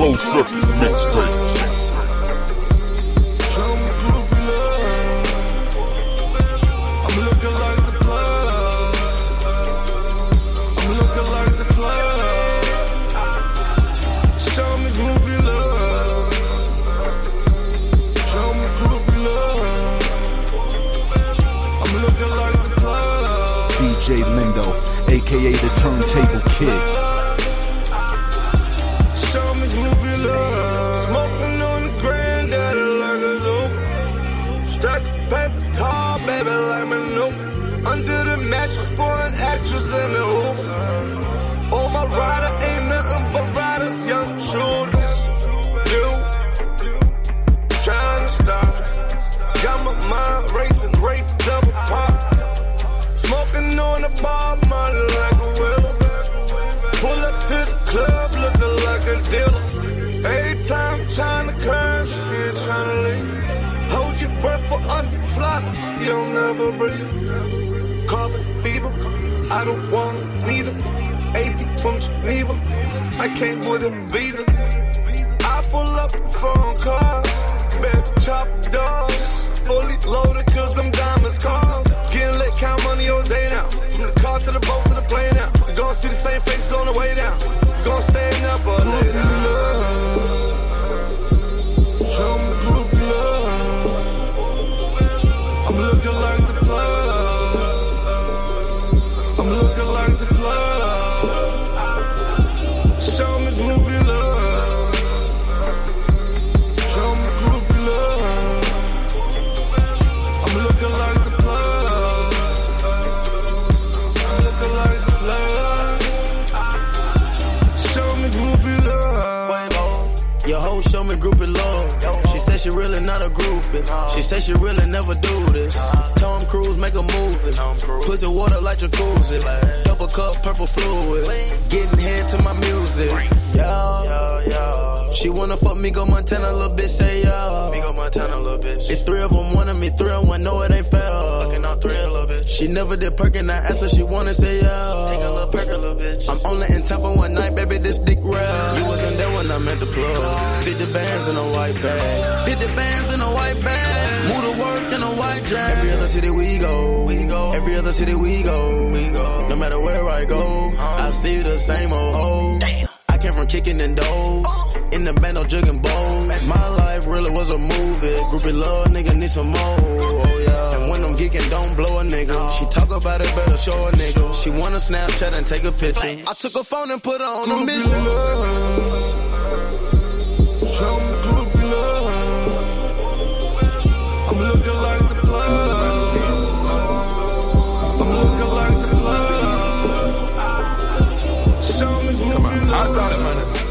Mixtapes. Show me groupie love. I'm looking like the plug. I'm looking like the plug. Show me groupie love. Show me groupie love. I'm looking like the plug. DJ Lindo, aka the Turntable Kid. Like. Under the mattress, pouring actress in the hoop. Oh, my rider ain't nothing but riders, young shooters. You trying to stop. Got my mind racing, race double pop. Smoking on the bar, money like a wheel. Us you don't never breathe. Carbon fever, I don't wanna need it. AP from Geneva, I came with a visa. Show me groupie love. She said she really not a groupie. She said she really never do this. Tom Cruise make a movie. Pussy water like jacuzzi. Double cup purple fluid. Getting head to my music. Yeah, yeah, yeah. She wanna fuck me, go Montana, little bitch say yeah. Me go Montana, little bitch. If three of them wanted me, three of one, know it ain't fair. Fucking all three, little bitch. She never did perkin', I asked her, she wanna say yeah. Take a little perk, little bitch. I'm bands in a white bag. 50 bands in a white bag. Move to work in a white jack. Every other city we go, we go. Every other city we go, we go. No matter where I go, I see the same old hoe. I came from kicking and doors. In the band, no jugging bowls. My life really was a movie. Groupie love, nigga, need some more. Oh, yeah. And when I'm geeking, don't blow a nigga. She talk about it, better show a nigga. She wanna Snapchat and take a picture. I took her phone and put her on a mission. love. Like the plug. I'm looking like the plug. Show me groupie love. I thought it, man.